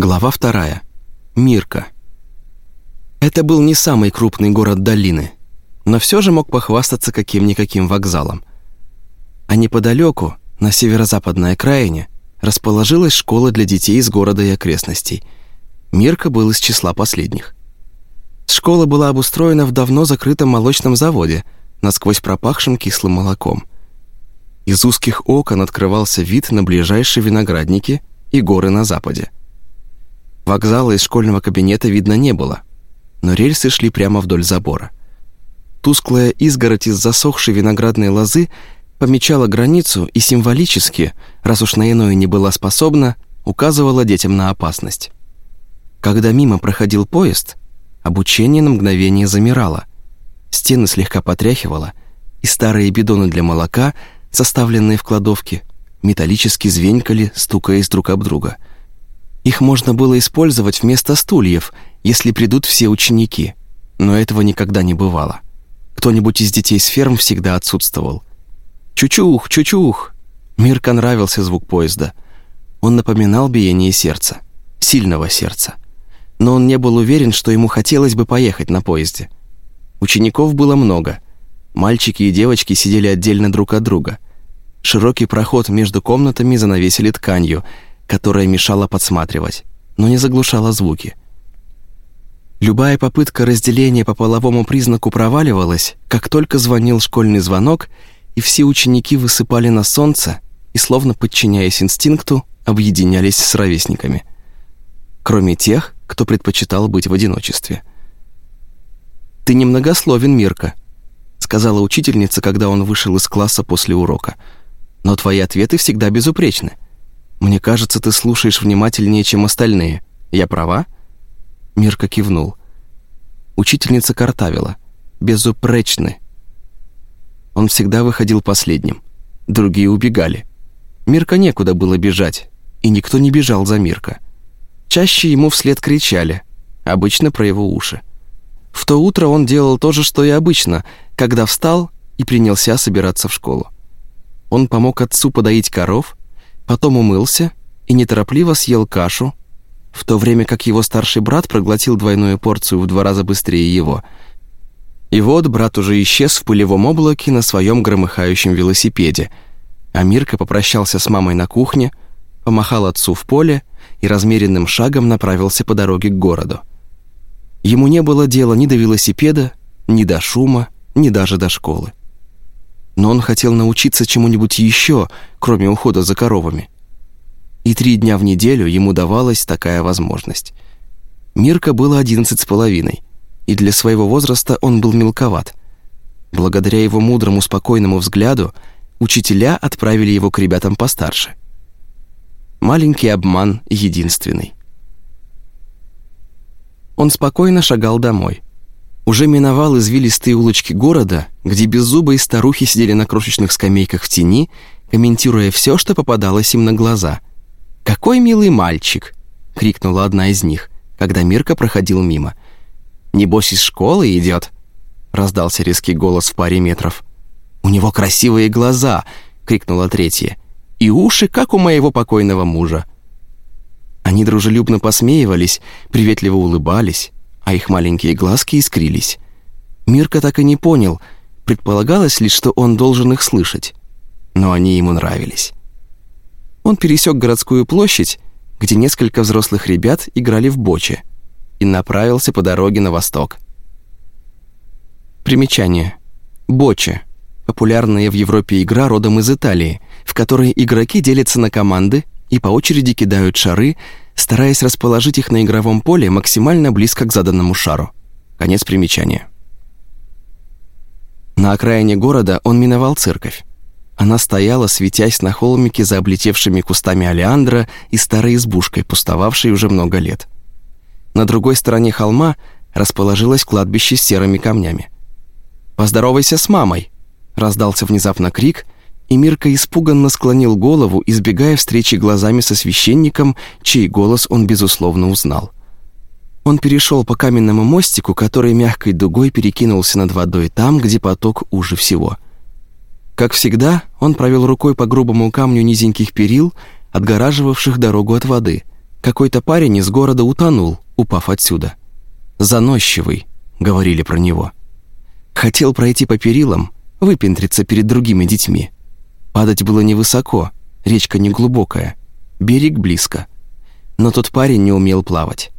Глава вторая. Мирка. Это был не самый крупный город долины, но все же мог похвастаться каким-никаким вокзалом. А неподалеку, на северо-западной окраине, расположилась школа для детей из города и окрестностей. Мирка был из числа последних. Школа была обустроена в давно закрытом молочном заводе, насквозь пропахшим кислым молоком. Из узких окон открывался вид на ближайшие виноградники и горы на западе. Вокзала из школьного кабинета видно не было, но рельсы шли прямо вдоль забора. Тусклая изгородь из засохшей виноградной лозы помечала границу и символически, раз уж на иное не была способна, указывала детям на опасность. Когда мимо проходил поезд, обучение на мгновение замирало. Стены слегка потряхивало, и старые бидоны для молока, составленные в кладовке, металлически звенькали, стукаясь друг об друга. Их можно было использовать вместо стульев, если придут все ученики, но этого никогда не бывало. Кто-нибудь из детей с ферм всегда отсутствовал. «Чучух, чучух!» Мирка нравился звук поезда. Он напоминал биение сердца, сильного сердца. Но он не был уверен, что ему хотелось бы поехать на поезде. Учеников было много. Мальчики и девочки сидели отдельно друг от друга. Широкий проход между комнатами занавесили тканью, которая мешала подсматривать, но не заглушала звуки. Любая попытка разделения по половому признаку проваливалась, как только звонил школьный звонок, и все ученики высыпали на солнце и, словно подчиняясь инстинкту, объединялись с ровесниками. Кроме тех, кто предпочитал быть в одиночестве. «Ты немногословен, Мирка», — сказала учительница, когда он вышел из класса после урока. «Но твои ответы всегда безупречны. Мне кажется, ты слушаешь внимательнее, чем остальные. Я права?» Мирка кивнул. Учительница картавила. «Безупречны». Он всегда выходил последним. Другие убегали. Мирка некуда было бежать, и никто не бежал за Мирка. Чаще ему вслед кричали, обычно про его уши. В то утро он делал то же, что и обычно, когда встал и принялся собираться в школу. Он помог отцу подоить коров, потом умылся и неторопливо съел кашу, в то время как его старший брат проглотил двойную порцию в два раза быстрее его. И вот брат уже исчез в пылевом облаке на своем громыхающем велосипеде, а Мирка попрощался с мамой на кухне, помахал отцу в поле и размеренным шагом направился по дороге к городу. Ему не было дела ни до велосипеда, ни до шума, ни даже до школы. Но он хотел научиться чему-нибудь еще, кроме ухода за коровами и три дня в неделю ему давалась такая возможность. Мирка было одиннадцать с половиной, и для своего возраста он был мелковат. Благодаря его мудрому, спокойному взгляду учителя отправили его к ребятам постарше. Маленький обман единственный. Он спокойно шагал домой. Уже миновал извилистые улочки города, где беззубые старухи сидели на крошечных скамейках в тени, комментируя все, что попадалось им на глаза – «Какой милый мальчик!» — крикнула одна из них, когда Мирка проходил мимо. «Небось, из школы идет!» — раздался резкий голос в паре метров. «У него красивые глаза!» — крикнула третья. «И уши, как у моего покойного мужа!» Они дружелюбно посмеивались, приветливо улыбались, а их маленькие глазки искрились. Мирка так и не понял, предполагалось ли, что он должен их слышать. Но они ему нравились. Он пересек городскую площадь, где несколько взрослых ребят играли в боче, и направился по дороге на восток. Примечание. Боче – популярная в Европе игра родом из Италии, в которой игроки делятся на команды и по очереди кидают шары, стараясь расположить их на игровом поле максимально близко к заданному шару. Конец примечания. На окраине города он миновал церковь. Она стояла, светясь на холмике за облетевшими кустами алиандра и старой избушкой, пустовавшей уже много лет. На другой стороне холма расположилось кладбище с серыми камнями. «Поздоровайся с мамой!» — раздался внезапно крик, и Мирка испуганно склонил голову, избегая встречи глазами со священником, чей голос он, безусловно, узнал. Он перешел по каменному мостику, который мягкой дугой перекинулся над водой там, где поток уже всего — как всегда, он провел рукой по грубому камню низеньких перил, отгораживавших дорогу от воды, какой-то парень из города утонул, упав отсюда. «Заносчивый», — говорили про него. Хотел пройти по перилам, выпендриться перед другими детьми. Падать было невысоко, речка неглубокая, берег близко. Но тот парень не умел плавать.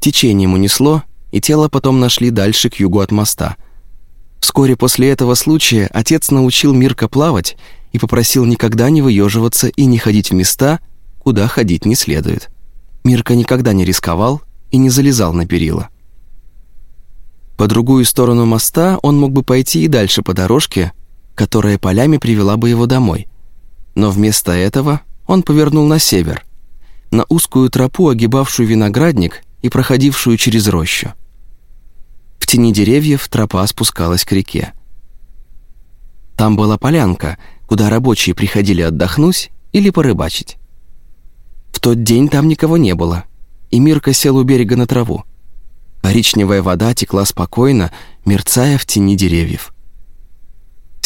Течение ему несло, и тело потом нашли дальше к югу от моста. Вскоре после этого случая отец научил Мирка плавать и попросил никогда не выеживаться и не ходить в места, куда ходить не следует. Мирка никогда не рисковал и не залезал на перила. По другую сторону моста он мог бы пойти и дальше по дорожке, которая полями привела бы его домой. Но вместо этого он повернул на север, на узкую тропу, огибавшую виноградник и проходившую через рощу. В тени деревьев тропа спускалась к реке. Там была полянка, куда рабочие приходили отдохнуть или порыбачить. В тот день там никого не было, и Мирка сел у берега на траву. Коричневая вода текла спокойно, мерцая в тени деревьев.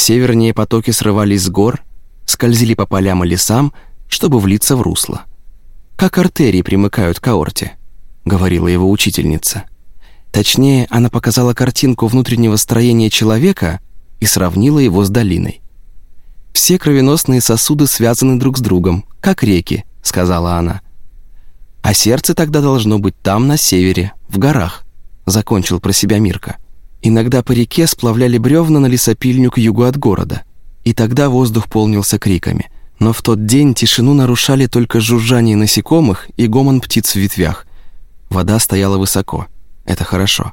Севернее потоки срывались с гор, скользили по полям и лесам, чтобы влиться в русло. «Как артерии примыкают к аорте», — говорила его учительница. Точнее, она показала картинку внутреннего строения человека и сравнила его с долиной. «Все кровеносные сосуды связаны друг с другом, как реки», — сказала она. «А сердце тогда должно быть там, на севере, в горах», — закончил про себя Мирка. Иногда по реке сплавляли бревна на лесопильню к югу от города, и тогда воздух полнился криками. Но в тот день тишину нарушали только жужжание насекомых и гомон птиц в ветвях. Вода стояла высоко. Это хорошо.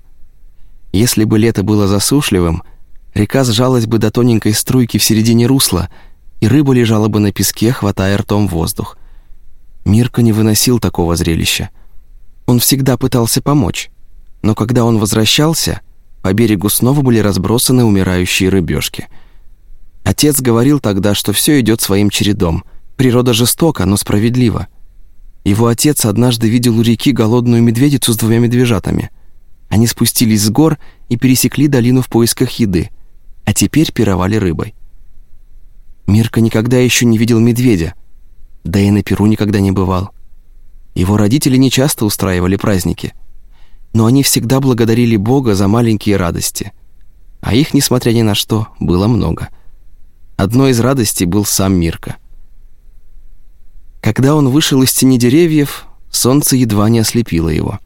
Если бы лето было засушливым, река сжалась бы до тоненькой струйки в середине русла, и рыба лежала бы на песке, хватая ртом воздух. Мирка не выносил такого зрелища. Он всегда пытался помочь, но когда он возвращался, по берегу снова были разбросаны умирающие рыбешки. Отец говорил тогда, что все идет своим чередом. Природа жестока, но справедлива. Его отец однажды видел у реки голодную медведицу с двумя медвежатами. Они спустились с гор и пересекли долину в поисках еды, а теперь пировали рыбой. Мирка никогда еще не видел медведя, да и на Перу никогда не бывал. Его родители не часто устраивали праздники, но они всегда благодарили Бога за маленькие радости, а их, несмотря ни на что, было много. Одной из радостей был сам Мирка. Когда он вышел из тени деревьев, солнце едва не ослепило его.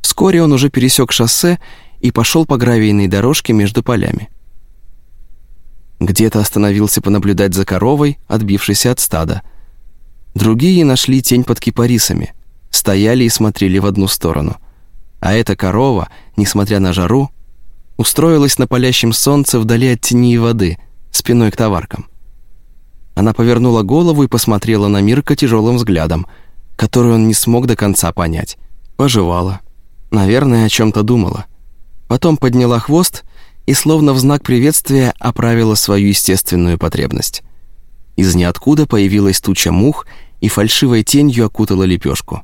Вскоре он уже пересек шоссе и пошел по гравийной дорожке между полями. Где-то остановился понаблюдать за коровой, отбившейся от стада – Другие нашли тень под кипарисами, стояли и смотрели в одну сторону. А эта корова, несмотря на жару, устроилась на палящем солнце вдали от тени и воды, спиной к товаркам. Она повернула голову и посмотрела на Мирка тяжелым взглядом, который он не смог до конца понять. Пожевала. Наверное, о чем-то думала. Потом подняла хвост и, словно в знак приветствия, оправила свою естественную потребность. Из ниоткуда появилась туча мух и фальшивой тенью окутала лепешку.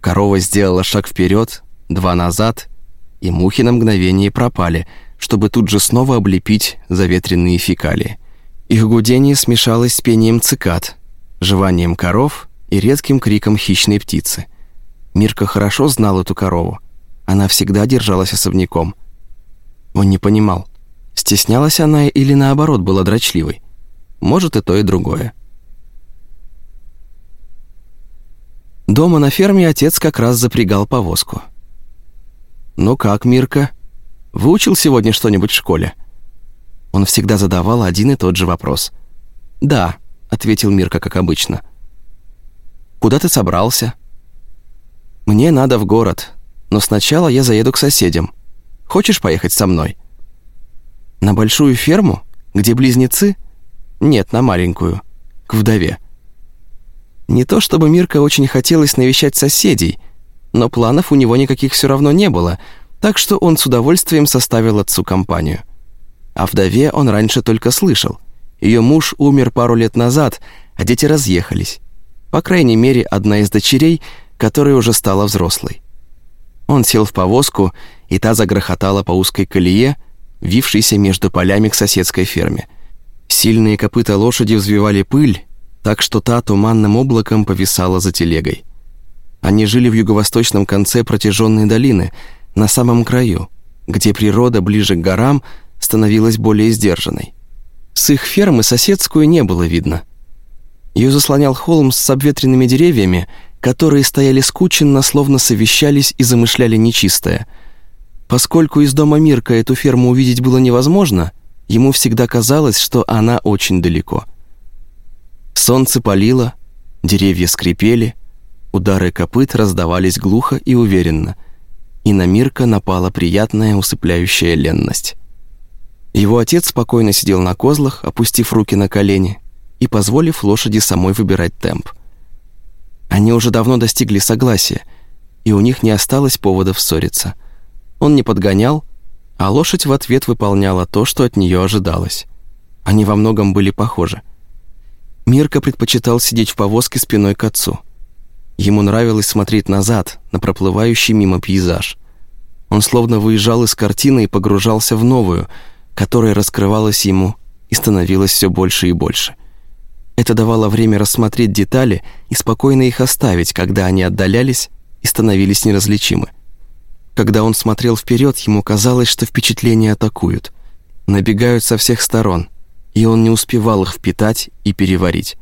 Корова сделала шаг вперед, два назад, и мухи на мгновение пропали, чтобы тут же снова облепить заветренные фекалии. Их гудение смешалось с пением цикад, жеванием коров и редким криком хищной птицы. Мирка хорошо знал эту корову. Она всегда держалась особняком. Он не понимал, стеснялась она или наоборот была дрочливой. Может и то, и другое. Дома на ферме отец как раз запрягал повозку. «Ну как, Мирка, выучил сегодня что-нибудь в школе?» Он всегда задавал один и тот же вопрос. «Да», — ответил Мирка, как обычно. «Куда ты собрался?» «Мне надо в город, но сначала я заеду к соседям. Хочешь поехать со мной?» «На большую ферму, где близнецы?» «Нет, на маленькую, к вдове». Не то чтобы Мирка очень хотелось навещать соседей, но планов у него никаких все равно не было, так что он с удовольствием составил отцу компанию. О вдове он раньше только слышал. Ее муж умер пару лет назад, а дети разъехались. По крайней мере, одна из дочерей, которая уже стала взрослой. Он сел в повозку, и та загрохотала по узкой колее, вившейся между полями к соседской ферме. Сильные копыта лошади взвивали пыль, так что та туманным облаком повисала за телегой. Они жили в юго-восточном конце протяженной долины, на самом краю, где природа ближе к горам становилась более сдержанной. С их фермы соседскую не было видно. Ее заслонял холм с обветренными деревьями, которые стояли скученно, словно совещались и замышляли нечистое. Поскольку из дома Мирка эту ферму увидеть было невозможно, ему всегда казалось, что она очень далеко. Солнце палило, деревья скрипели, удары копыт раздавались глухо и уверенно, и на Мирка напала приятная усыпляющая ленность. Его отец спокойно сидел на козлах, опустив руки на колени и позволив лошади самой выбирать темп. Они уже давно достигли согласия, и у них не осталось поводов ссориться. Он не подгонял, а лошадь в ответ выполняла то, что от нее ожидалось. Они во многом были похожи. Мирка предпочитал сидеть в повозке спиной к отцу. Ему нравилось смотреть назад, на проплывающий мимо пейзаж. Он словно выезжал из картины и погружался в новую, которая раскрывалась ему и становилась все больше и больше. Это давало время рассмотреть детали и спокойно их оставить, когда они отдалялись и становились неразличимы. Когда он смотрел вперед, ему казалось, что впечатления атакуют, набегают со всех сторон, и он не успевал их впитать и переварить.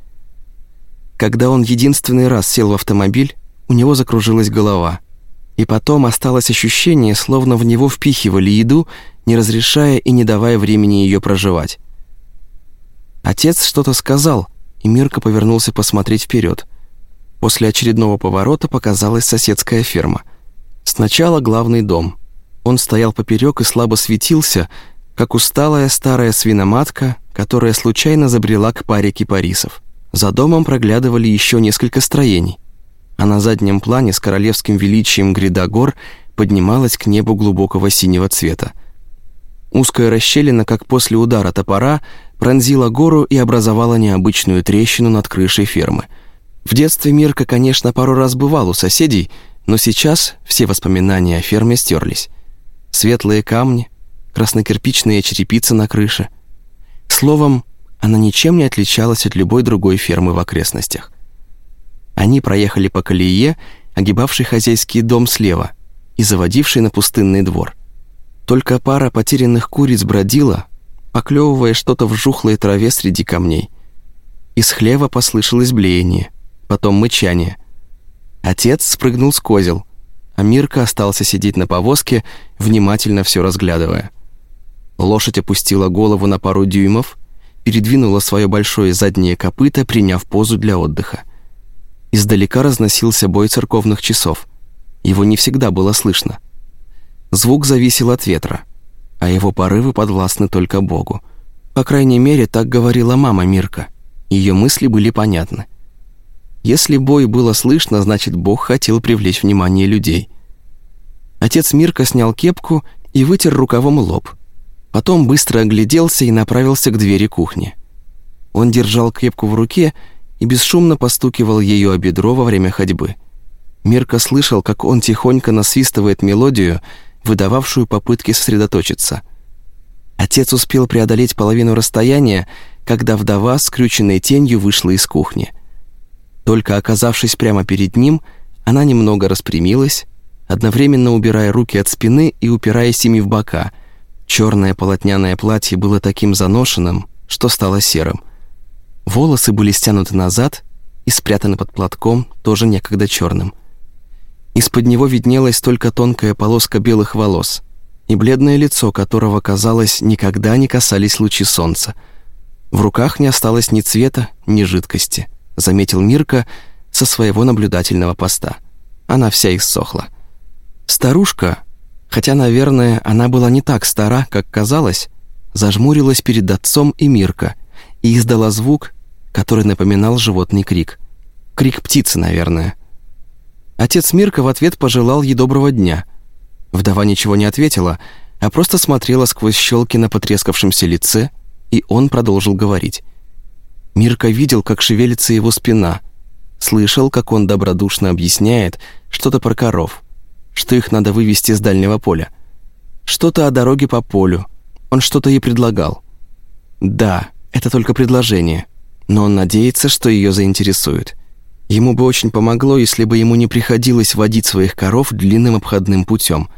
Когда он единственный раз сел в автомобиль, у него закружилась голова, и потом осталось ощущение, словно в него впихивали еду, не разрешая и не давая времени ее проживать. Отец что-то сказал, и Мирка повернулся посмотреть вперед. После очередного поворота показалась соседская ферма. Сначала главный дом. Он стоял поперек и слабо светился, как усталая старая свиноматка, которая случайно забрела к паре кипарисов. За домом проглядывали еще несколько строений, а на заднем плане с королевским величием гряда гор поднималась к небу глубокого синего цвета. Узкая расщелина, как после удара топора, пронзила гору и образовала необычную трещину над крышей фермы. В детстве Мирка, конечно, пару раз бывал у соседей, но сейчас все воспоминания о ферме стерлись. Светлые камни, краснокирпичные черепицы на крыше. Словом, она ничем не отличалась от любой другой фермы в окрестностях. Они проехали по колее, огибавшей хозяйский дом слева и заводивший на пустынный двор. Только пара потерянных куриц бродила, поклевывая что-то в жухлой траве среди камней. Из хлева послышалось блеяние, потом мычание. Отец спрыгнул с козел, а Мирка остался сидеть на повозке, внимательно все разглядывая. Лошадь опустила голову на пару дюймов, передвинула свое большое заднее копыто, приняв позу для отдыха. Издалека разносился бой церковных часов. Его не всегда было слышно. Звук зависел от ветра — а его порывы подвластны только Богу. По крайней мере, так говорила мама Мирка. Ее мысли были понятны. Если бой было слышно, значит, Бог хотел привлечь внимание людей. Отец Мирка снял кепку и вытер рукавом лоб. Потом быстро огляделся и направился к двери кухни. Он держал кепку в руке и бесшумно постукивал ее о бедро во время ходьбы. Мирка слышал, как он тихонько насвистывает мелодию — выдававшую попытки сосредоточиться. Отец успел преодолеть половину расстояния, когда вдова, скрюченной тенью, вышла из кухни. Только оказавшись прямо перед ним, она немного распрямилась, одновременно убирая руки от спины и упираясь ими в бока. Черное полотняное платье было таким заношенным, что стало серым. Волосы были стянуты назад и спрятаны под платком, тоже некогда черным. Из-под него виднелась только тонкая полоска белых волос и бледное лицо, которого, казалось, никогда не касались лучи солнца. В руках не осталось ни цвета, ни жидкости, заметил Мирка со своего наблюдательного поста. Она вся иссохла. Старушка, хотя, наверное, она была не так стара, как казалось, зажмурилась перед отцом и Мирка и издала звук, который напоминал животный крик. Крик птицы, наверное. Отец Мирка в ответ пожелал ей доброго дня. Вдова ничего не ответила, а просто смотрела сквозь щелки на потрескавшемся лице, и он продолжил говорить. Мирка видел, как шевелится его спина, слышал, как он добродушно объясняет что-то про коров, что их надо вывести с дальнего поля, что-то о дороге по полю, он что-то ей предлагал. Да, это только предложение, но он надеется, что ее заинтересует. Ему бы очень помогло, если бы ему не приходилось водить своих коров длинным обходным путем.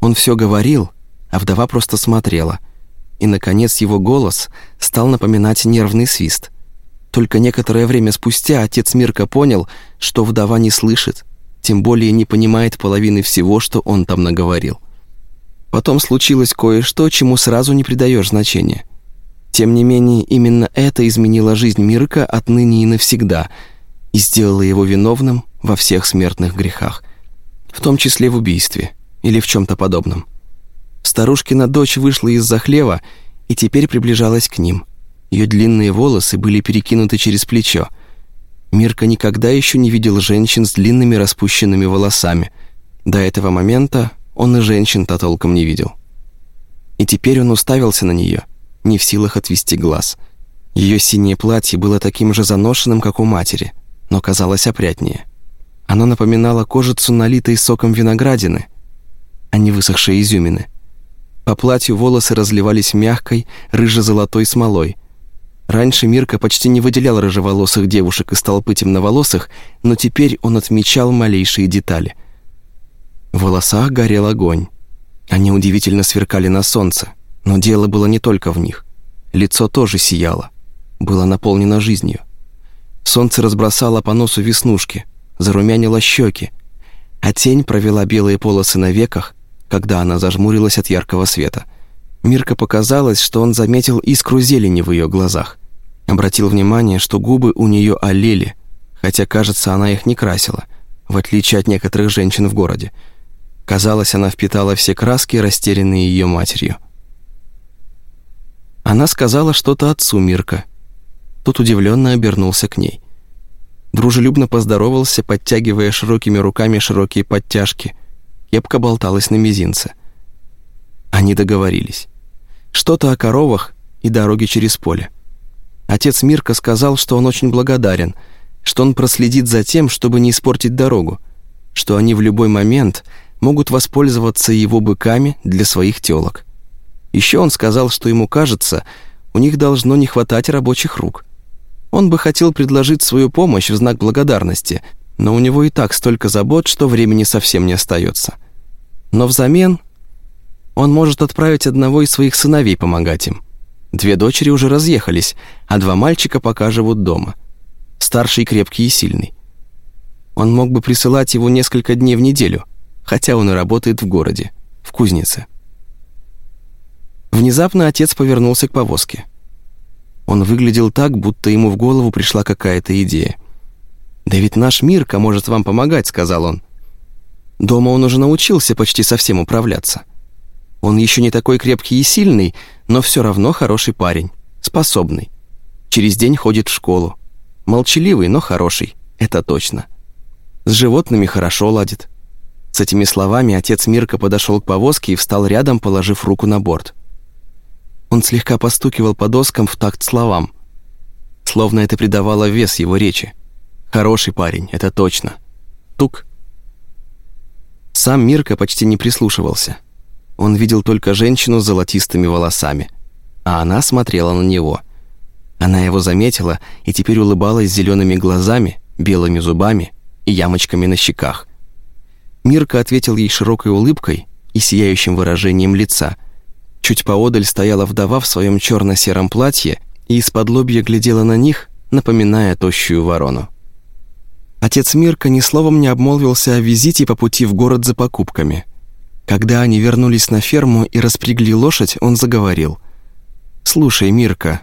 Он все говорил, а вдова просто смотрела. И, наконец, его голос стал напоминать нервный свист. Только некоторое время спустя отец Мирка понял, что вдова не слышит, тем более не понимает половины всего, что он там наговорил. Потом случилось кое-что, чему сразу не придаешь значения. Тем не менее, именно это изменило жизнь Мирка отныне и навсегда – и сделала его виновным во всех смертных грехах, в том числе в убийстве или в чем-то подобном. Старушкина дочь вышла из-за хлева и теперь приближалась к ним. Ее длинные волосы были перекинуты через плечо. Мирка никогда еще не видел женщин с длинными распущенными волосами. До этого момента он и женщин-то толком не видел. И теперь он уставился на нее, не в силах отвести глаз. Ее синее платье было таким же заношенным, как у матери – но казалось опрятнее. Оно напоминало кожицу, налитой соком виноградины, а не высохшие изюмины. По платью волосы разливались мягкой, рыже-золотой смолой. Раньше Мирка почти не выделял рыжеволосых девушек из толпы темноволосых, но теперь он отмечал малейшие детали. В волосах горел огонь. Они удивительно сверкали на солнце, но дело было не только в них. Лицо тоже сияло, было наполнено жизнью. Солнце разбросало по носу веснушки, зарумянило щеки, а тень провела белые полосы на веках, когда она зажмурилась от яркого света. Мирка показалось, что он заметил искру зелени в ее глазах. Обратил внимание, что губы у нее олели, хотя, кажется, она их не красила, в отличие от некоторых женщин в городе. Казалось, она впитала все краски, растерянные ее матерью. Она сказала что-то отцу Мирка, тот удивленно обернулся к ней. Дружелюбно поздоровался, подтягивая широкими руками широкие подтяжки. Кепка болталась на мизинце. Они договорились. Что-то о коровах и дороге через поле. Отец Мирка сказал, что он очень благодарен, что он проследит за тем, чтобы не испортить дорогу, что они в любой момент могут воспользоваться его быками для своих телок. Еще он сказал, что ему кажется, у них должно не хватать рабочих рук. Он бы хотел предложить свою помощь в знак благодарности, но у него и так столько забот, что времени совсем не остается. Но взамен он может отправить одного из своих сыновей помогать им. Две дочери уже разъехались, а два мальчика пока живут дома. Старший крепкий и сильный. Он мог бы присылать его несколько дней в неделю, хотя он и работает в городе, в кузнице. Внезапно отец повернулся к повозке. Он выглядел так, будто ему в голову пришла какая-то идея. «Да ведь наш Мирка может вам помогать», — сказал он. Дома он уже научился почти совсем управляться. Он еще не такой крепкий и сильный, но все равно хороший парень, способный. Через день ходит в школу. Молчаливый, но хороший, это точно. С животными хорошо ладит. С этими словами отец Мирка подошел к повозке и встал рядом, положив руку на борт. Он слегка постукивал по доскам в такт словам, словно это придавало вес его речи. «Хороший парень, это точно. Тук». Сам Мирка почти не прислушивался. Он видел только женщину с золотистыми волосами, а она смотрела на него. Она его заметила и теперь улыбалась зелеными глазами, белыми зубами и ямочками на щеках. Мирка ответил ей широкой улыбкой и сияющим выражением лица – Чуть поодаль стояла вдова в своем черно-сером платье и из-под лобья глядела на них, напоминая тощую ворону. Отец Мирка ни словом не обмолвился о визите по пути в город за покупками. Когда они вернулись на ферму и распрягли лошадь, он заговорил. «Слушай, Мирка,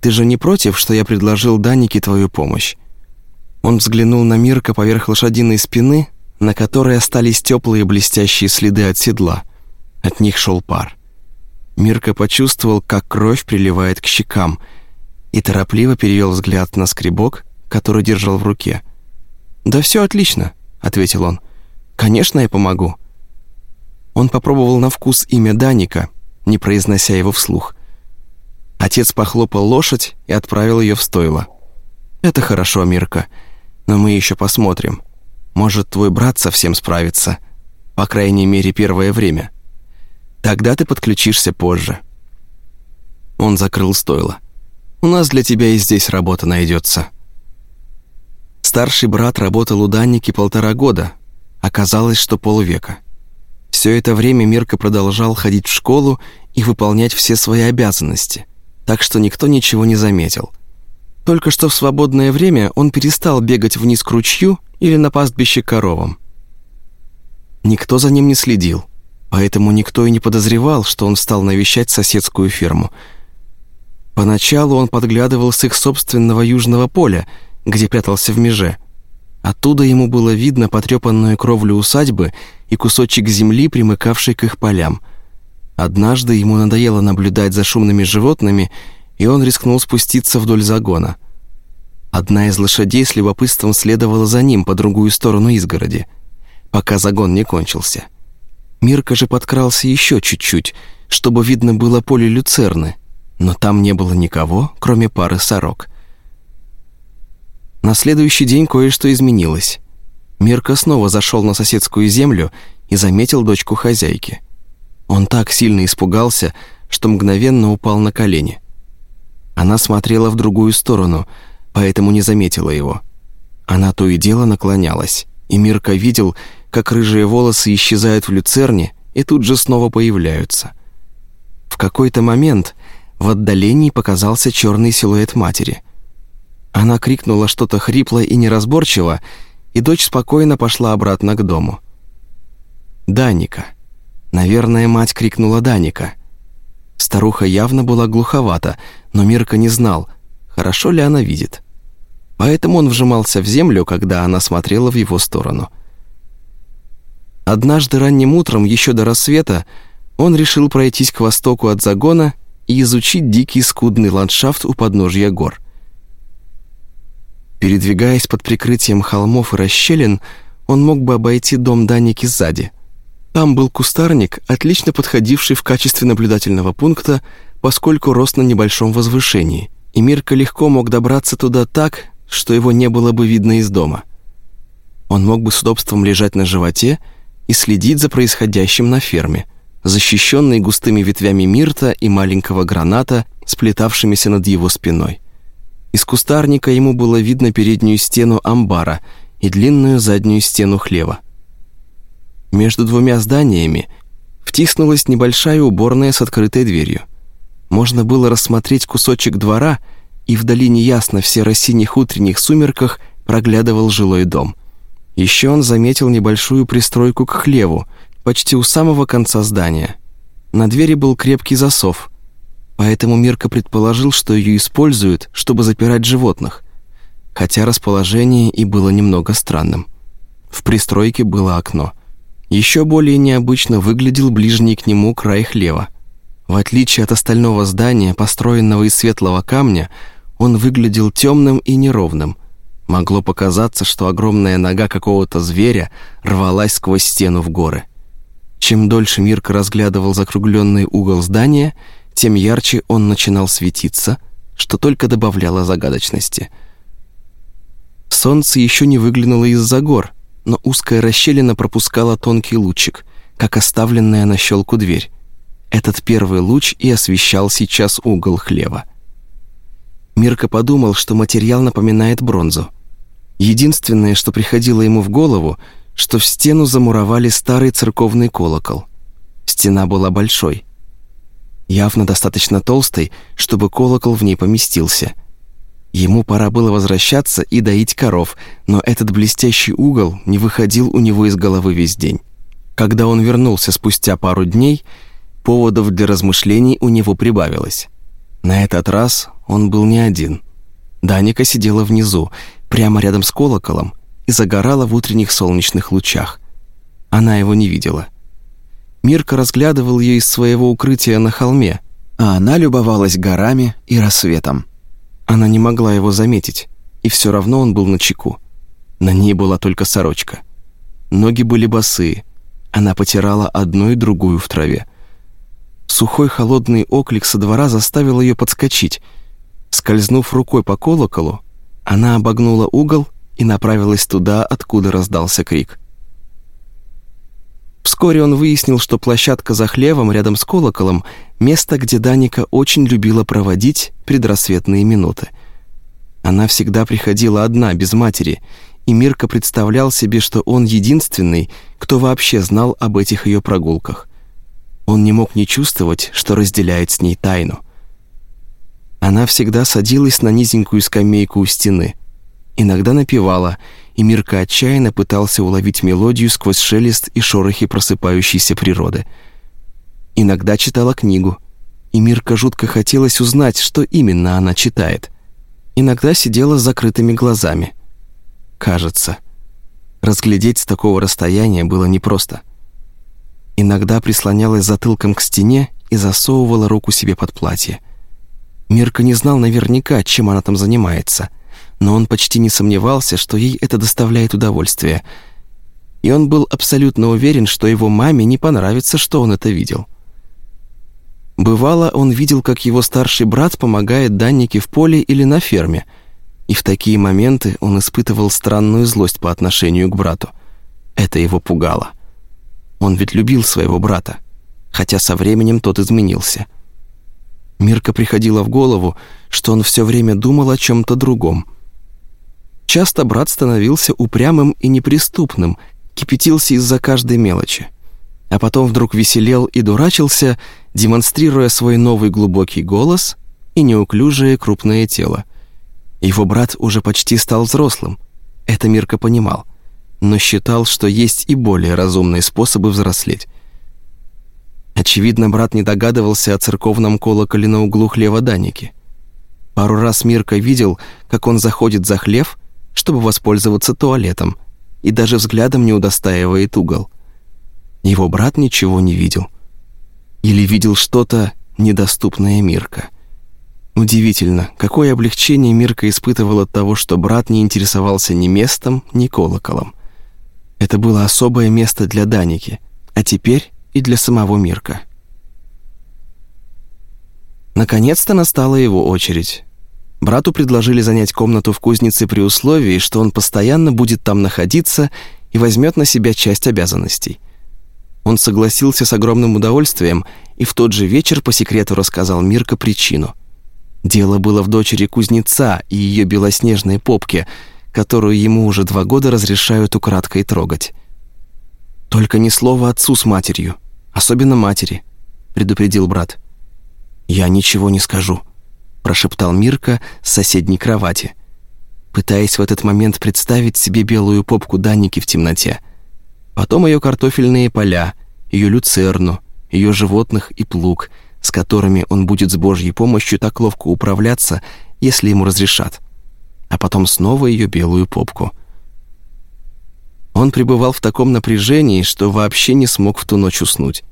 ты же не против, что я предложил Данике твою помощь?» Он взглянул на Мирка поверх лошадиной спины, на которой остались теплые блестящие следы от седла. От них шел пар. Мирка почувствовал, как кровь приливает к щекам, и торопливо перевел взгляд на скребок, который держал в руке. «Да все отлично», — ответил он. «Конечно, я помогу». Он попробовал на вкус имя Даника, не произнося его вслух. Отец похлопал лошадь и отправил ее в стойло. «Это хорошо, Мирка, но мы еще посмотрим. Может, твой брат совсем справится, по крайней мере, первое время». Тогда ты подключишься позже». Он закрыл стойло. «У нас для тебя и здесь работа найдется». Старший брат работал у Данники полтора года. Оказалось, что полвека. Все это время Мирка продолжал ходить в школу и выполнять все свои обязанности, так что никто ничего не заметил. Только что в свободное время он перестал бегать вниз к ручью или на пастбище коровам. Никто за ним не следил, поэтому никто и не подозревал, что он стал навещать соседскую ферму. Поначалу он подглядывал с их собственного южного поля, где прятался в меже. Оттуда ему было видно потрепанную кровлю усадьбы и кусочек земли, примыкавший к их полям. Однажды ему надоело наблюдать за шумными животными, и он рискнул спуститься вдоль загона. Одна из лошадей с любопытством следовала за ним по другую сторону изгороди, пока загон не кончился. Мирка же подкрался еще чуть-чуть, чтобы видно было поле люцерны, но там не было никого, кроме пары сорок. На следующий день кое-что изменилось. Мирка снова зашел на соседскую землю и заметил дочку хозяйки. Он так сильно испугался, что мгновенно упал на колени. Она смотрела в другую сторону, поэтому не заметила его. Она то и дело наклонялась, и Мирка видел, как рыжие волосы исчезают в люцерне и тут же снова появляются. В какой-то момент в отдалении показался черный силуэт матери. Она крикнула что-то хрипло и неразборчиво, и дочь спокойно пошла обратно к дому. «Даника». Наверное, мать крикнула Даника. Старуха явно была глуховата, но Мирка не знал, хорошо ли она видит. Поэтому он вжимался в землю, когда она смотрела в его сторону. Однажды ранним утром, еще до рассвета, он решил пройтись к востоку от загона и изучить дикий скудный ландшафт у подножья гор. Передвигаясь под прикрытием холмов и расщелин, он мог бы обойти дом Даники сзади. Там был кустарник, отлично подходивший в качестве наблюдательного пункта, поскольку рос на небольшом возвышении, и Мирка легко мог добраться туда так, что его не было бы видно из дома. Он мог бы с удобством лежать на животе и следить за происходящим на ферме, защищенный густыми ветвями мирта и маленького граната, сплетавшимися над его спиной. Из кустарника ему было видно переднюю стену амбара и длинную заднюю стену хлева. Между двумя зданиями втиснулась небольшая уборная с открытой дверью. Можно было рассмотреть кусочек двора, и вдали неясно в серо-синих утренних сумерках проглядывал жилой дом. Еще он заметил небольшую пристройку к хлеву, почти у самого конца здания. На двери был крепкий засов, поэтому Мирка предположил, что ее используют, чтобы запирать животных, хотя расположение и было немного странным. В пристройке было окно. Еще более необычно выглядел ближний к нему край хлева. В отличие от остального здания, построенного из светлого камня, он выглядел темным и неровным. Могло показаться, что огромная нога какого-то зверя рвалась сквозь стену в горы. Чем дольше Мирка разглядывал закругленный угол здания, тем ярче он начинал светиться, что только добавляло загадочности. Солнце еще не выглянуло из-за гор, но узкая расщелина пропускала тонкий лучик, как оставленная на щелку дверь. Этот первый луч и освещал сейчас угол хлева. Мирка подумал, что материал напоминает бронзу. Единственное, что приходило ему в голову, что в стену замуровали старый церковный колокол. Стена была большой, явно достаточно толстой, чтобы колокол в ней поместился. Ему пора было возвращаться и доить коров, но этот блестящий угол не выходил у него из головы весь день. Когда он вернулся спустя пару дней, поводов для размышлений у него прибавилось. На этот раз он был не один. Даника сидела внизу, прямо рядом с колоколом, и загорала в утренних солнечных лучах. Она его не видела. Мирка разглядывал ее из своего укрытия на холме, а она любовалась горами и рассветом. Она не могла его заметить, и все равно он был на чеку. На ней была только сорочка. Ноги были босые. Она потирала одну и другую в траве. Сухой холодный оклик со двора заставил ее подскочить. Скользнув рукой по колоколу, она обогнула угол и направилась туда, откуда раздался крик. Вскоре он выяснил, что площадка за хлевом рядом с колоколом – место, где Даника очень любила проводить предрассветные минуты. Она всегда приходила одна, без матери, и Мирка представлял себе, что он единственный, кто вообще знал об этих ее прогулках. Он не мог не чувствовать, что разделяет с ней тайну. Она всегда садилась на низенькую скамейку у стены. Иногда напевала, и Мирка отчаянно пытался уловить мелодию сквозь шелест и шорохи просыпающейся природы. Иногда читала книгу, и Мирка жутко хотелось узнать, что именно она читает. Иногда сидела с закрытыми глазами. Кажется. Разглядеть с такого расстояния было непросто. Иногда прислонялась затылком к стене и засовывала руку себе под платье. Мирка не знал наверняка, чем она там занимается, но он почти не сомневался, что ей это доставляет удовольствие. И он был абсолютно уверен, что его маме не понравится, что он это видел. Бывало, он видел, как его старший брат помогает Даннике в поле или на ферме, и в такие моменты он испытывал странную злость по отношению к брату. Это его пугало. Он ведь любил своего брата, хотя со временем тот изменился. Мирка приходила в голову, что он все время думал о чем-то другом. Часто брат становился упрямым и неприступным, кипятился из-за каждой мелочи. А потом вдруг веселел и дурачился, демонстрируя свой новый глубокий голос и неуклюжее крупное тело. Его брат уже почти стал взрослым. Это Мирка понимал, но считал, что есть и более разумные способы взрослеть. Очевидно, брат не догадывался о церковном колоколе на углу хлева Даники. Пару раз Мирка видел, как он заходит за хлев, чтобы воспользоваться туалетом, и даже взглядом не удостаивает угол. Его брат ничего не видел. Или видел что-то недоступное Мирка. Удивительно, какое облегчение Мирка испытывал от того, что брат не интересовался ни местом, ни колоколом. Это было особое место для Даники, а теперь и для самого Мирка. Наконец-то настала его очередь. Брату предложили занять комнату в кузнице при условии, что он постоянно будет там находиться и возьмет на себя часть обязанностей. Он согласился с огромным удовольствием и в тот же вечер по секрету рассказал Мирка причину. Дело было в дочери кузнеца и ее белоснежной попке, которую ему уже два года разрешают украдкой трогать. «Только ни слова отцу с матерью, особенно матери», — предупредил брат. «Я ничего не скажу», прошептал Мирка с соседней кровати, пытаясь в этот момент представить себе белую попку Даники в темноте. Потом ее картофельные поля, ее люцерну, ее животных и плуг, с которыми он будет с Божьей помощью так ловко управляться, если ему разрешат. А потом снова ее белую попку. Он пребывал в таком напряжении, что вообще не смог в ту ночь уснуть.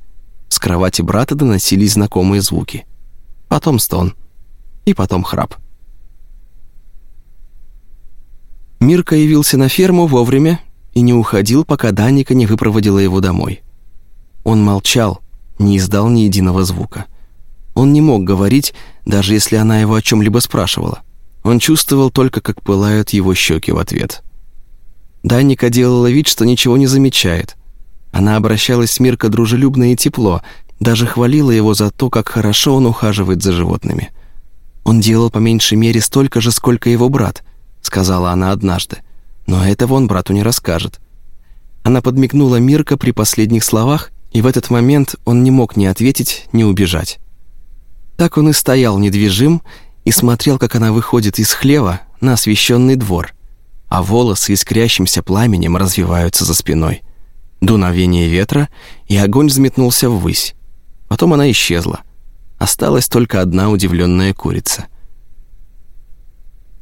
С кровати брата доносились знакомые звуки. Потом стон и потом храп. Мирка явился на ферму вовремя и не уходил, пока Даника не выпроводила его домой. Он молчал, не издал ни единого звука. Он не мог говорить, даже если она его о чем-либо спрашивала. Он чувствовал только, как пылают его щеки в ответ. Даника делала вид, что ничего не замечает. Она обращалась с Мирко дружелюбно и тепло, даже хвалила его за то, как хорошо он ухаживает за животными. «Он делал по меньшей мере столько же, сколько его брат», — сказала она однажды. «Но этого он брату не расскажет». Она подмигнула Мирка при последних словах, и в этот момент он не мог ни ответить, ни убежать. Так он и стоял недвижим и смотрел, как она выходит из хлева на освещенный двор, а волосы искрящимся пламенем развиваются за спиной. Дуновение ветра, и огонь взметнулся ввысь. Потом она исчезла — Осталась только одна удивленная курица.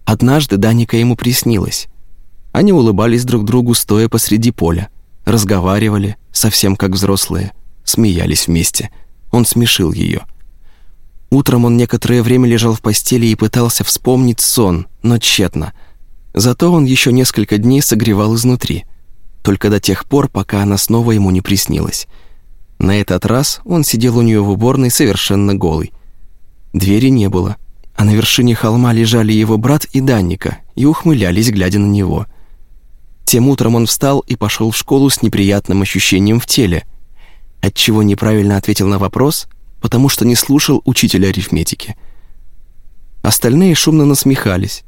Однажды Даника ему приснилось. Они улыбались друг другу, стоя посреди поля, разговаривали, совсем как взрослые, смеялись вместе. Он смешил ее. Утром он некоторое время лежал в постели и пытался вспомнить сон, но тщетно. Зато он еще несколько дней согревал изнутри, только до тех пор, пока она снова ему не приснилась. На этот раз он сидел у нее в уборной совершенно голый. Двери не было, а на вершине холма лежали его брат и Данника и ухмылялись, глядя на него. Тем утром он встал и пошел в школу с неприятным ощущением в теле, отчего неправильно ответил на вопрос, потому что не слушал учителя арифметики. Остальные шумно насмехались.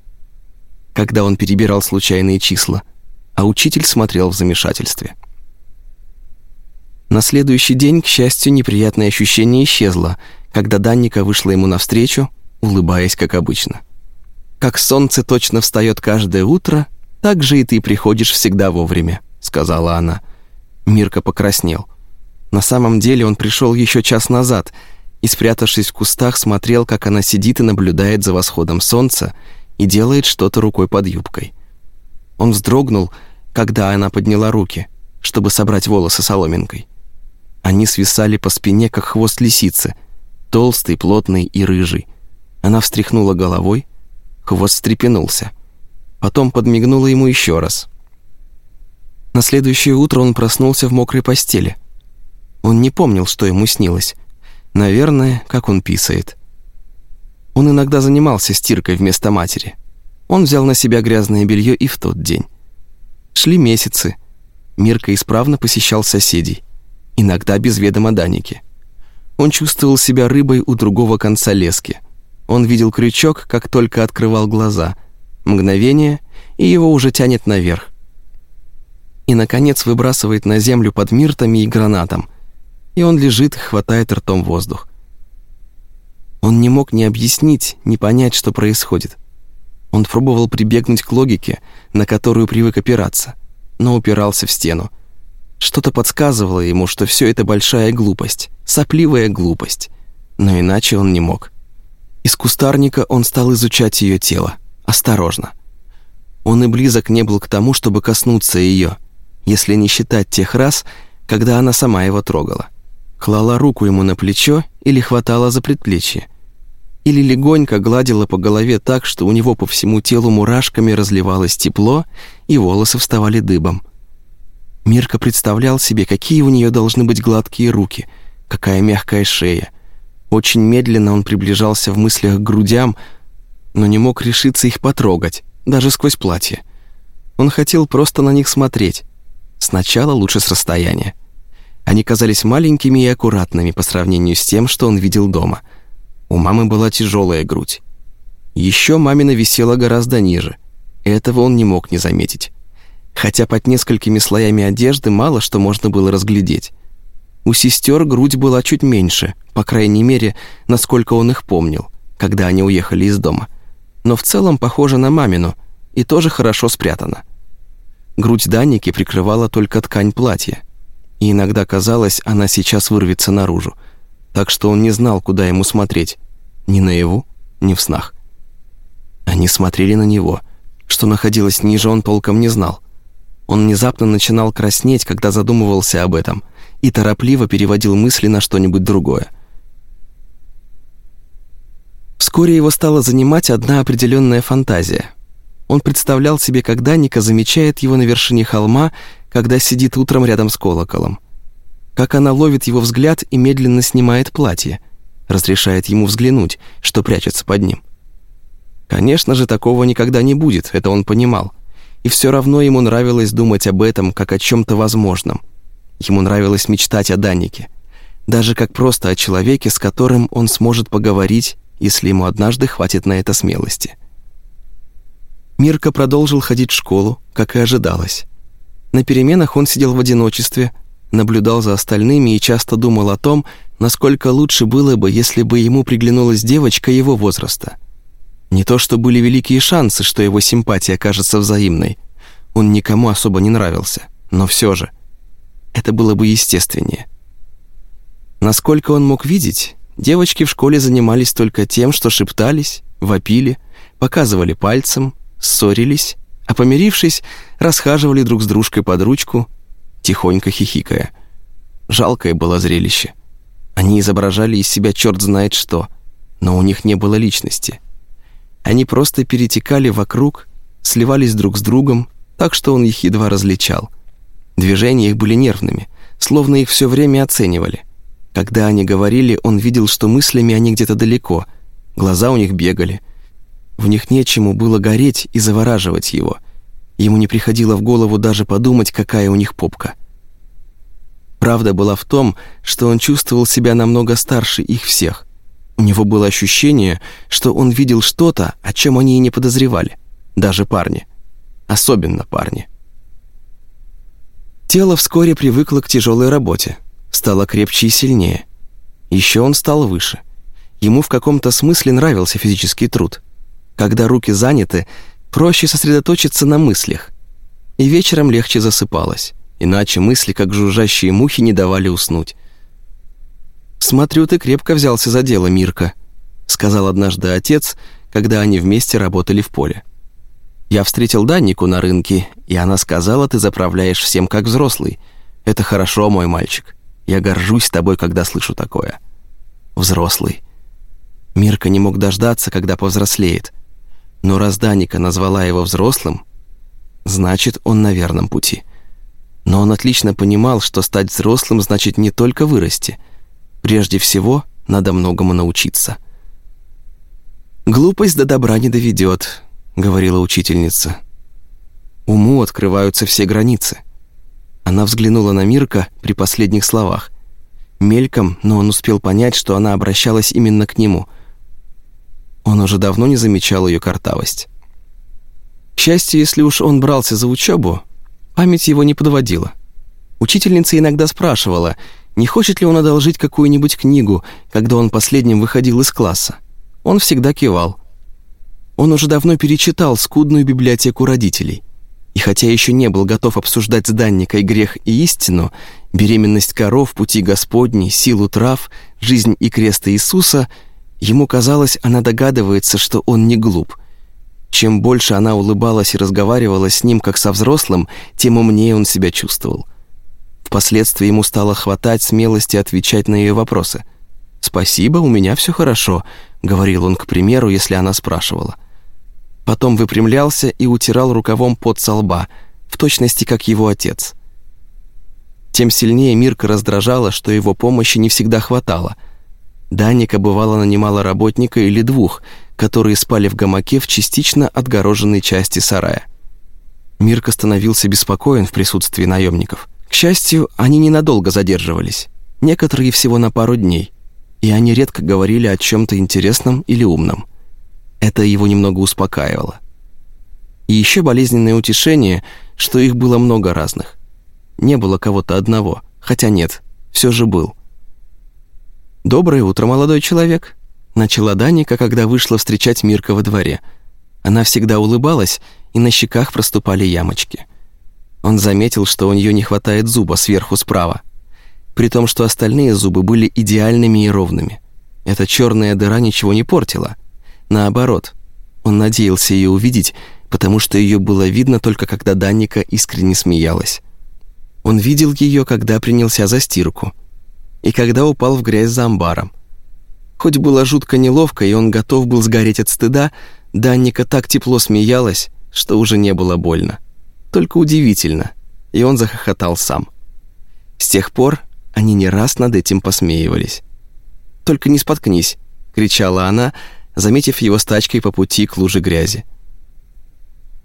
когда он перебирал случайные числа, а учитель смотрел в замешательстве. На следующий день, к счастью, неприятное ощущение исчезло, когда Данника вышла ему навстречу, улыбаясь, как обычно. «Как солнце точно встает каждое утро, так же и ты приходишь всегда вовремя», — сказала она. Мирка покраснел. На самом деле он пришел еще час назад и, спрятавшись в кустах, смотрел, как она сидит и наблюдает за восходом солнца и делает что-то рукой под юбкой. Он вздрогнул, когда она подняла руки, чтобы собрать волосы соломинкой. Они свисали по спине, как хвост лисицы, толстый, плотный и рыжий. Она встряхнула головой, хвост встрепенулся. Потом подмигнула ему еще раз. На следующее утро он проснулся в мокрой постели. Он не помнил, что ему снилось. Наверное, как он писает. Он иногда занимался стиркой вместо матери. Он взял на себя грязное белье и в тот день. Шли месяцы. Мирка исправно посещал соседей иногда без ведома Даники. Он чувствовал себя рыбой у другого конца лески. Он видел крючок, как только открывал глаза. Мгновение, и его уже тянет наверх. И, наконец, выбрасывает на землю под миртами и гранатом. И он лежит, хватает ртом воздух. Он не мог ни объяснить, ни понять, что происходит. Он пробовал прибегнуть к логике, на которую привык опираться, но упирался в стену. Что-то подсказывало ему, что все это большая глупость, сопливая глупость. Но иначе он не мог. Из кустарника он стал изучать ее тело, осторожно. Он и близок не был к тому, чтобы коснуться ее, если не считать тех раз, когда она сама его трогала. Клала руку ему на плечо или хватала за предплечье. Или легонько гладила по голове так, что у него по всему телу мурашками разливалось тепло, и волосы вставали дыбом. Мирка представлял себе, какие у нее должны быть гладкие руки, какая мягкая шея. Очень медленно он приближался в мыслях к грудям, но не мог решиться их потрогать, даже сквозь платье. Он хотел просто на них смотреть. Сначала лучше с расстояния. Они казались маленькими и аккуратными по сравнению с тем, что он видел дома. У мамы была тяжелая грудь. Еще мамина висела гораздо ниже. Этого он не мог не заметить хотя под несколькими слоями одежды мало что можно было разглядеть. У сестер грудь была чуть меньше, по крайней мере, насколько он их помнил, когда они уехали из дома. Но в целом похожа на мамину и тоже хорошо спрятана. Грудь Даники прикрывала только ткань платья, и иногда казалось, она сейчас вырвется наружу, так что он не знал, куда ему смотреть, ни наяву, ни в снах. Они смотрели на него. Что находилось ниже, он толком не знал. Он внезапно начинал краснеть, когда задумывался об этом, и торопливо переводил мысли на что-нибудь другое. Вскоре его стала занимать одна определенная фантазия. Он представлял себе, как Даника замечает его на вершине холма, когда сидит утром рядом с колоколом. Как она ловит его взгляд и медленно снимает платье, разрешает ему взглянуть, что прячется под ним. Конечно же, такого никогда не будет, это он понимал. И все равно ему нравилось думать об этом как о чем-то возможном. Ему нравилось мечтать о Данике. Даже как просто о человеке, с которым он сможет поговорить, если ему однажды хватит на это смелости. Мирка продолжил ходить в школу, как и ожидалось. На переменах он сидел в одиночестве, наблюдал за остальными и часто думал о том, насколько лучше было бы, если бы ему приглянулась девочка его возраста – не то что были великие шансы, что его симпатия окажется взаимной. Он никому особо не нравился, но все же. Это было бы естественнее. Насколько он мог видеть, девочки в школе занимались только тем, что шептались, вопили, показывали пальцем, ссорились, а помирившись, расхаживали друг с дружкой под ручку, тихонько хихикая. Жалкое было зрелище. Они изображали из себя черт знает что, но у них не было личности. Они просто перетекали вокруг, сливались друг с другом, так что он их едва различал. Движения их были нервными, словно их все время оценивали. Когда они говорили, он видел, что мыслями они где-то далеко, глаза у них бегали. В них нечему было гореть и завораживать его. Ему не приходило в голову даже подумать, какая у них попка. Правда была в том, что он чувствовал себя намного старше их всех – у него было ощущение, что он видел что-то, о чем они и не подозревали. даже парни. Особенно парни. Тело вскоре привыкло к тяжелой работе, стало крепче и сильнее. Еще он стал выше. Ему в каком-то смысле нравился физический труд. Когда руки заняты, проще сосредоточиться на мыслях. И вечером легче засыпалось, иначе мысли, как жужжащие мухи, не давали уснуть. «Смотрю, ты крепко взялся за дело, Мирка», — сказал однажды отец, когда они вместе работали в поле. «Я встретил Даннику на рынке, и она сказала, ты заправляешь всем как взрослый. Это хорошо, мой мальчик. Я горжусь тобой, когда слышу такое». «Взрослый». Мирка не мог дождаться, когда повзрослеет. Но раз Даника назвала его взрослым, значит, он на верном пути. Но он отлично понимал, что стать взрослым значит не только вырасти. Прежде всего, надо многому научиться. «Глупость до добра не доведет», — говорила учительница. «Уму открываются все границы». Она взглянула на Мирка при последних словах. Мельком, но он успел понять, что она обращалась именно к нему. Он уже давно не замечал ее картавость. К счастью, если уж он брался за учебу, память его не подводила. Учительница иногда спрашивала, не хочет ли он одолжить какую-нибудь книгу, когда он последним выходил из класса. Он всегда кивал. Он уже давно перечитал скудную библиотеку родителей. И хотя еще не был готов обсуждать с Данникой грех и истину, беременность коров, пути Господней, силу трав, жизнь и крест Иисуса, ему казалось, она догадывается, что он не глуп. Чем больше она улыбалась и разговаривала с ним, как со взрослым, тем умнее он себя чувствовал. Впоследствии ему стало хватать смелости отвечать на ее вопросы. «Спасибо, у меня все хорошо», говорил он, к примеру, если она спрашивала. Потом выпрямлялся и утирал рукавом под со лба, в точности как его отец. Тем сильнее Мирка раздражала, что его помощи не всегда хватало. Даника бывало нанимала работника или двух, которые спали в гамаке в частично отгороженной части сарая. Мирка становился беспокоен в присутствии наемников. К счастью, они ненадолго задерживались, некоторые всего на пару дней и они редко говорили о чем-то интересном или умном. Это его немного успокаивало. И еще болезненное утешение, что их было много разных. Не было кого-то одного, хотя нет, все же был. «Доброе утро, молодой человек», — начала Даника, когда вышла встречать Мирка во дворе. Она всегда улыбалась, и на щеках проступали ямочки. Он заметил, что у нее не хватает зуба сверху справа при том, что остальные зубы были идеальными и ровными. Эта черная дыра ничего не портила. Наоборот, он надеялся ее увидеть, потому что ее было видно только когда Данника искренне смеялась. Он видел ее, когда принялся за стирку, и когда упал в грязь за амбаром. Хоть было жутко неловко, и он готов был сгореть от стыда, Данника так тепло смеялась, что уже не было больно. Только удивительно, и он захохотал сам. С тех пор они не раз над этим посмеивались. «Только не споткнись!» — кричала она, заметив его с тачкой по пути к луже грязи.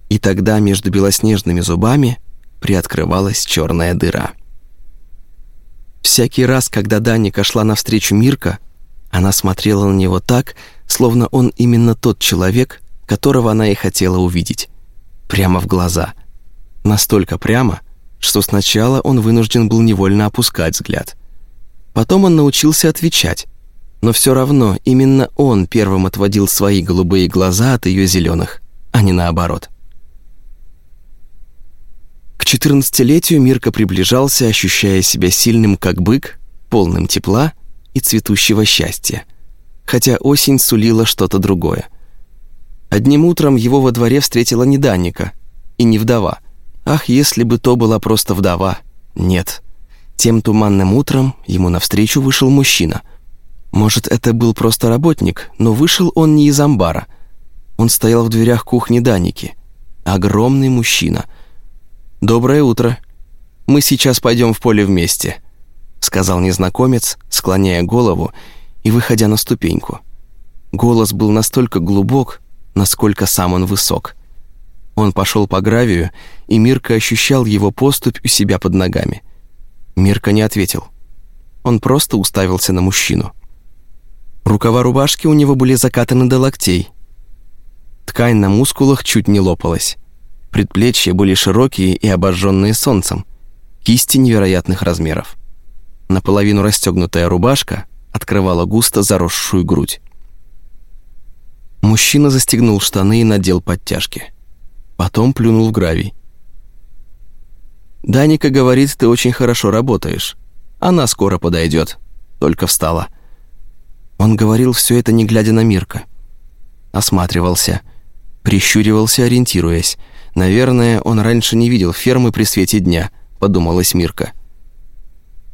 И тогда между белоснежными зубами приоткрывалась черная дыра. Всякий раз, когда Даника шла навстречу Мирка, она смотрела на него так, словно он именно тот человек, которого она и хотела увидеть. Прямо в глаза. Настолько прямо, что сначала он вынужден был невольно опускать взгляд. Потом он научился отвечать, но все равно именно он первым отводил свои голубые глаза от ее зеленых, а не наоборот. К четырнадцатилетию Мирка приближался, ощущая себя сильным, как бык, полным тепла и цветущего счастья, хотя осень сулила что-то другое. Одним утром его во дворе встретила не Данника и не вдова – Ах, если бы то была просто вдова. Нет. Тем туманным утром ему навстречу вышел мужчина. Может, это был просто работник, но вышел он не из амбара. Он стоял в дверях кухни Даники. Огромный мужчина. «Доброе утро. Мы сейчас пойдем в поле вместе», — сказал незнакомец, склоняя голову и выходя на ступеньку. Голос был настолько глубок, насколько сам он высок — он пошел по гравию, и Мирка ощущал его поступь у себя под ногами. Мирка не ответил. Он просто уставился на мужчину. Рукава рубашки у него были закатаны до локтей. Ткань на мускулах чуть не лопалась. Предплечья были широкие и обожженные солнцем. Кисти невероятных размеров. Наполовину расстегнутая рубашка открывала густо заросшую грудь. Мужчина застегнул штаны и надел подтяжки. Потом плюнул в гравий. «Даника говорит, ты очень хорошо работаешь. Она скоро подойдет. Только встала». Он говорил все это, не глядя на Мирка. Осматривался. Прищуривался, ориентируясь. Наверное, он раньше не видел фермы при свете дня, подумалась Мирка.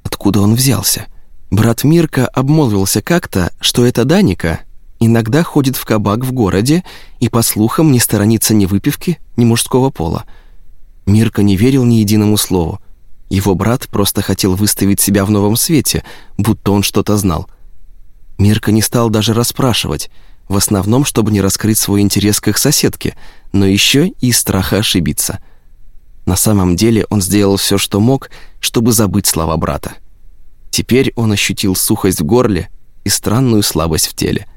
Откуда он взялся? Брат Мирка обмолвился как-то, что это Даника иногда ходит в кабак в городе и, по слухам, не сторонится ни выпивки, ни мужского пола. Мирка не верил ни единому слову. Его брат просто хотел выставить себя в новом свете, будто он что-то знал. Мирка не стал даже расспрашивать, в основном, чтобы не раскрыть свой интерес к их соседке, но еще и из страха ошибиться. На самом деле он сделал все, что мог, чтобы забыть слова брата. Теперь он ощутил сухость в горле и странную слабость в теле.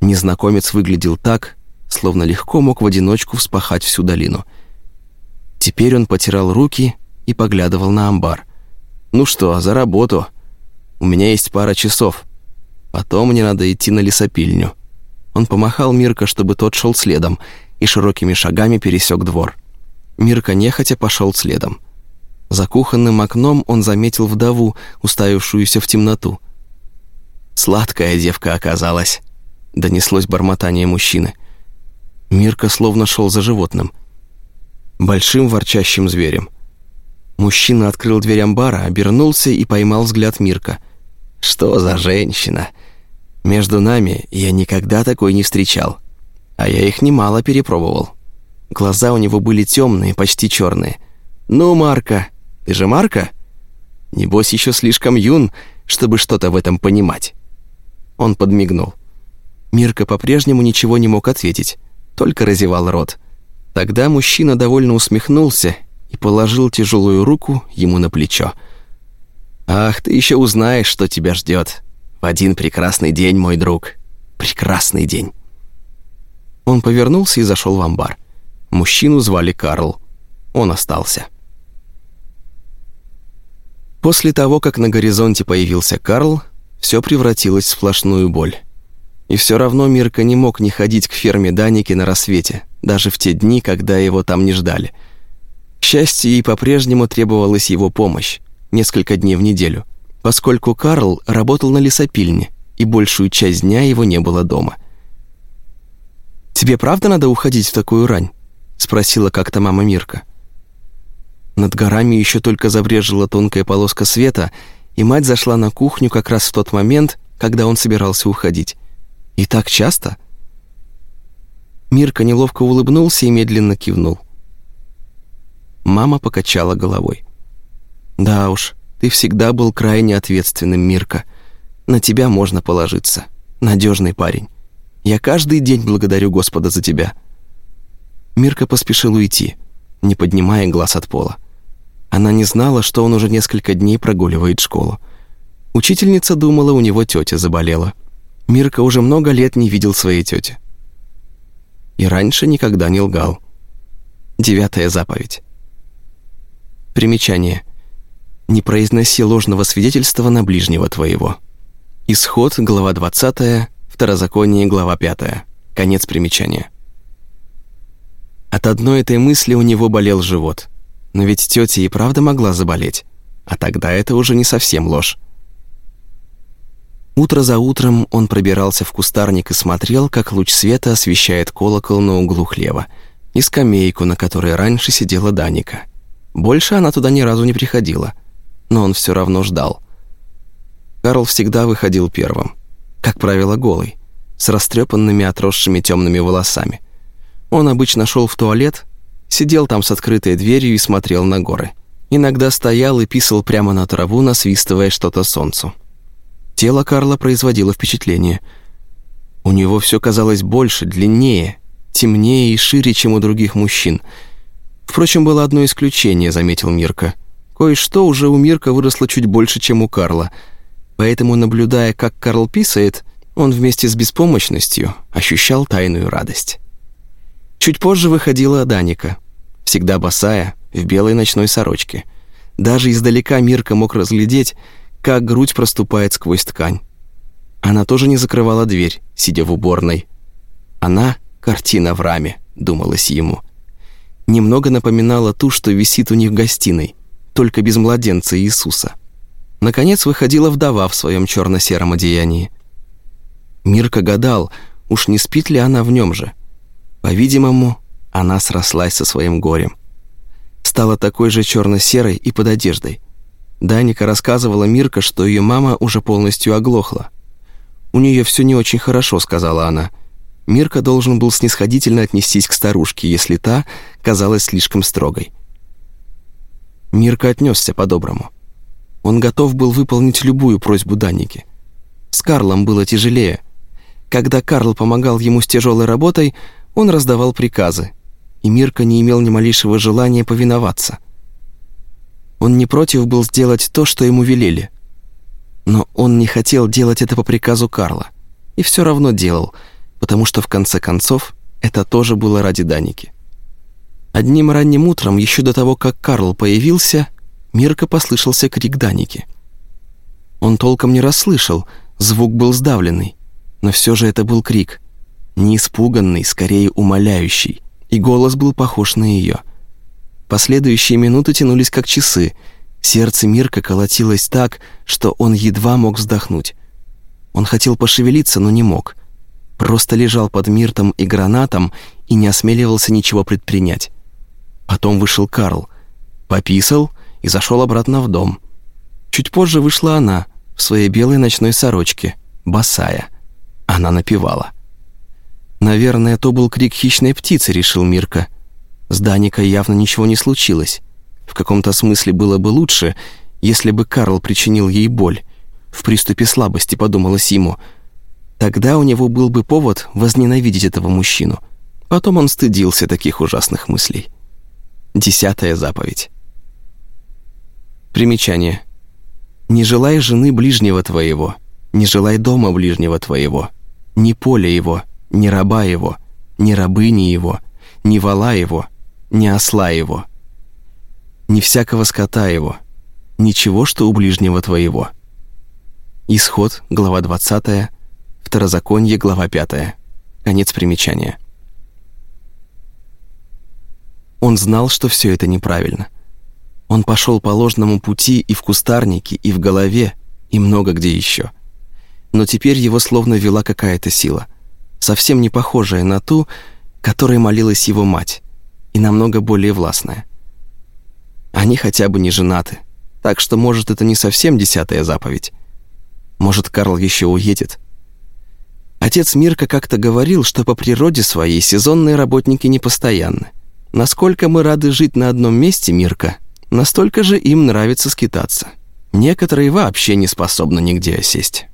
Незнакомец выглядел так, словно легко мог в одиночку вспахать всю долину. Теперь он потирал руки и поглядывал на амбар. «Ну что, за работу!» У меня есть пара часов. Потом мне надо идти на лесопильню». Он помахал Мирка, чтобы тот шел следом, и широкими шагами пересек двор. Мирка нехотя пошел следом. За кухонным окном он заметил вдову, уставившуюся в темноту. «Сладкая девка оказалась», — донеслось бормотание мужчины. Мирка словно шел за животным. Большим ворчащим зверем. Мужчина открыл дверь амбара, обернулся и поймал взгляд Мирка. «Что за женщина? Между нами я никогда такой не встречал. А я их немало перепробовал. Глаза у него были темные, почти черные. Ну, Марка, ты же Марка? Небось, еще слишком юн, чтобы что-то в этом понимать». Он подмигнул. Мирка по-прежнему ничего не мог ответить, только разевал рот. Тогда мужчина довольно усмехнулся и положил тяжелую руку ему на плечо. «Ах, ты еще узнаешь, что тебя ждет. В один прекрасный день, мой друг. Прекрасный день». Он повернулся и зашел в амбар. Мужчину звали Карл. Он остался. После того, как на горизонте появился Карл, все превратилось в сплошную боль. И все равно Мирка не мог не ходить к ферме Даники на рассвете, даже в те дни, когда его там не ждали – к счастью, ей по-прежнему требовалась его помощь, несколько дней в неделю, поскольку Карл работал на лесопильне, и большую часть дня его не было дома. «Тебе правда надо уходить в такую рань?» — спросила как-то мама Мирка. Над горами еще только забрежила тонкая полоска света, и мать зашла на кухню как раз в тот момент, когда он собирался уходить. «И так часто?» Мирка неловко улыбнулся и медленно кивнул. Мама покачала головой. «Да уж, ты всегда был крайне ответственным, Мирка. На тебя можно положиться. Надежный парень. Я каждый день благодарю Господа за тебя». Мирка поспешил уйти, не поднимая глаз от пола. Она не знала, что он уже несколько дней прогуливает школу. Учительница думала, у него тетя заболела. Мирка уже много лет не видел своей тети. И раньше никогда не лгал. Девятая заповедь. Примечание. «Не произноси ложного свидетельства на ближнего твоего». Исход, глава 20, Второзаконие, глава 5. Конец примечания. От одной этой мысли у него болел живот. Но ведь тетя и правда могла заболеть. А тогда это уже не совсем ложь. Утро за утром он пробирался в кустарник и смотрел, как луч света освещает колокол на углу хлева и скамейку, на которой раньше сидела Даника – больше она туда ни разу не приходила, но он все равно ждал. Карл всегда выходил первым, как правило, голый, с растрепанными отросшими темными волосами. Он обычно шел в туалет, сидел там с открытой дверью и смотрел на горы. Иногда стоял и писал прямо на траву, насвистывая что-то солнцу. Тело Карла производило впечатление. У него все казалось больше, длиннее, темнее и шире, чем у других мужчин — Впрочем, было одно исключение, заметил Мирка. Кое-что уже у Мирка выросло чуть больше, чем у Карла. Поэтому, наблюдая, как Карл писает, он вместе с беспомощностью ощущал тайную радость. Чуть позже выходила Даника, всегда босая, в белой ночной сорочке. Даже издалека Мирка мог разглядеть, как грудь проступает сквозь ткань. Она тоже не закрывала дверь, сидя в уборной. Она — картина в раме, думалось ему. Немного напоминала ту, что висит у них в гостиной, только без младенца Иисуса. Наконец выходила вдова в своем черно-сером одеянии. Мирка гадал, уж не спит ли она в нем же. По-видимому, она срослась со своим горем. Стала такой же черно-серой и под одеждой. Даника рассказывала Мирка, что ее мама уже полностью оглохла. «У нее все не очень хорошо», — сказала она. Мирка должен был снисходительно отнестись к старушке, если та казалась слишком строгой. Мирка отнесся по-доброму. Он готов был выполнить любую просьбу Даники. С Карлом было тяжелее. Когда Карл помогал ему с тяжелой работой, он раздавал приказы, и Мирка не имел ни малейшего желания повиноваться. Он не против был сделать то, что ему велели. Но он не хотел делать это по приказу Карла. И все равно делал, потому что в конце концов это тоже было ради Даники. Одним ранним утром, еще до того, как Карл появился, Мирка послышался крик Даники. Он толком не расслышал, звук был сдавленный, но все же это был крик. Не испуганный, скорее умоляющий, и голос был похож на ее. Последующие минуты тянулись как часы. Сердце Мирка колотилось так, что он едва мог вздохнуть. Он хотел пошевелиться, но не мог. Просто лежал под Миртом и гранатом и не осмеливался ничего предпринять. Потом вышел Карл, пописал и зашел обратно в дом. Чуть позже вышла она в своей белой ночной сорочке, босая. Она напевала. Наверное, то был крик хищной птицы, решил Мирка. С Даникой явно ничего не случилось. В каком-то смысле было бы лучше, если бы Карл причинил ей боль. В приступе слабости подумалось ему. Тогда у него был бы повод возненавидеть этого мужчину. Потом он стыдился таких ужасных мыслей. Десятая заповедь. Примечание. «Не желай жены ближнего твоего, не желай дома ближнего твоего, ни поля его, ни раба его, ни рабыни его, ни вала его, ни осла его, ни всякого скота его, ничего, что у ближнего твоего». Исход, глава 20, Второзаконье, глава 5. Конец примечания. Он знал, что все это неправильно. Он пошел по ложному пути и в кустарнике, и в голове, и много где еще. Но теперь его словно вела какая-то сила, совсем не похожая на ту, которой молилась его мать, и намного более властная. Они хотя бы не женаты, так что, может, это не совсем десятая заповедь. Может, Карл еще уедет. Отец Мирка как-то говорил, что по природе своей сезонные работники непостоянны. Насколько мы рады жить на одном месте, Мирка, настолько же им нравится скитаться. Некоторые вообще не способны нигде осесть.